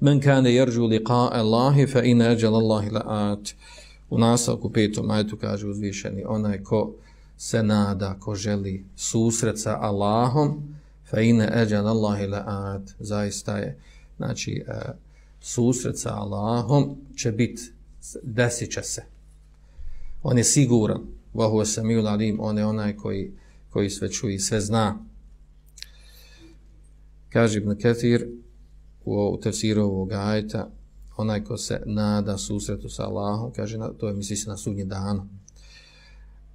Men kane jerđu liqa Allahi fa ina eđal Allahi la'at. U nastavku petom ajetu kaže uzvišeni onaj ko se nada, ko želi susret sa Allahom, fa ina eđal Allahi la'at. Zaista je, znači, uh, susret sa Allahom će biti, desit će se. On je siguran, vahu samiul alim, on je onaj koji, koji sve čuje i sve zna. Kaže Ibn Ketir u, u tefsiru ovog ajta, onaj ko se nada susretu sa Allahom, kaže, na, to je misli se na sudnji dan.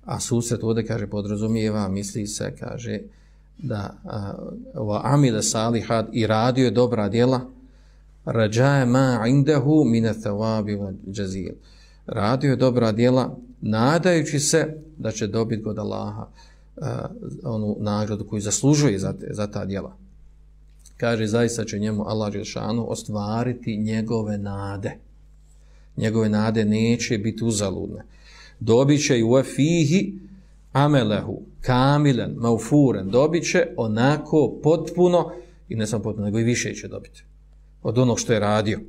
A susret ovdje, kaže, podrazumijeva, misli se, kaže, da ova amile salihad i radio je dobra djela, rađaje ma indehu mine thawabi wa jazil. Radio je dobra djela, nadajući se da će dobiti god Allaha uh, onu nagradu koju zaslužuje za, te, za ta djela. Kaže, zaista će njemu Allah Đelšanu ostvariti njegove nade. Njegove nade neće biti uzaludne. Dobit će i u efihi amelehu, kamilen, maufuren. Dobit će onako potpuno, i ne samo potpuno, nego i više će dobiti od onog što je radio.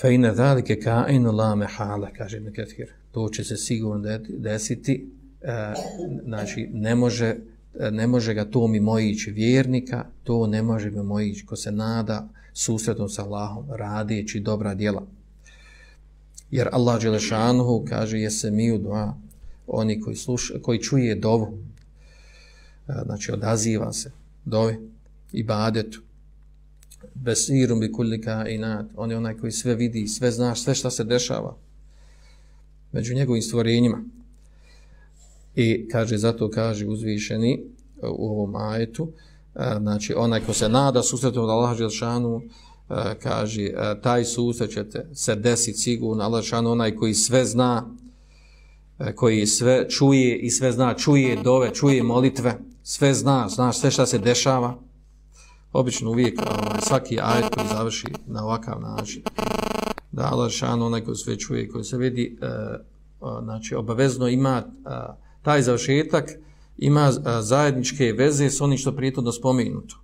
Fe ina dhalike ka'inu la mehala, kaže Ibn Kathir. To će se sigurno desiti, e, znači ne može, E, ne može ga to mimoić vjernika, to ne može mimoić ko se nada susretom sa Allahom, radijeći dobra djela. Jer Allah Đelešanuhu kaže jese mi u dva, oni koji, sluša, koji čuje dovu, e, znači odaziva se dovi i badetu, besirum bi kulli kainat. On je onaj koji sve vidi sve zna sve što se dešava među njegovim stvorenjima i kaže zato kaže uzvišeni e, u ovom ajetu e, znači onaj ko se nada susretom od Allaha dželšanu e, kaže taj susret će se desiti sigurno Allah dželšanu onaj koji sve zna koji sve čuje i sve zna čuje dove čuje molitve sve zna zna sve šta se dešava. Obično uvijek svaki ajet koji završi na ovakav način da Allah šan onaj koji sve čuje koji se vidi znači obavezno ima taj završetak ima zajedničke veze s onim što prijetno spomenuto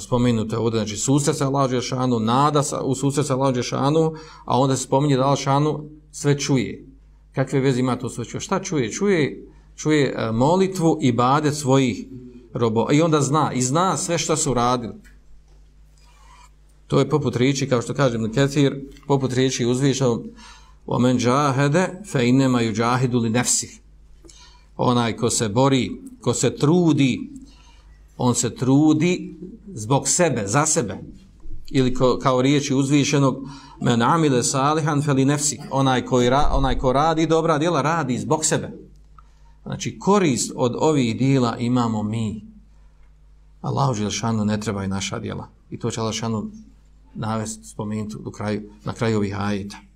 spomenuto je ovdje znači susret sa Allah šanu nada sa, u susret sa Allah šanu a onda se spominje da Allah šanu sve čuje kakve veze ima to sve čuje šta čuje čuje čuje molitvu i bade svojih robo. I onda zna, i zna sve što su radili. To je poput riječi, kao što kažem, Ketir, poput riječi uzvišao omen džahede fe inema ju li. Onaj ko se bori, ko se trudi, on se trudi zbog sebe, za sebe. Ili ko, kao riječi uzvišenog men amile salihan feli nefsi. Onaj, koji ra, onaj ko radi dobra djela, radi zbog sebe. Znači, korist od ovih djela imamo mi. Allahu Želšanu ne treba i naša djela. I to će Allah Želšanu navesti, spomenuti kraju, na kraju ovih ajeta.